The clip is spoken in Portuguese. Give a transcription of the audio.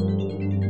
Música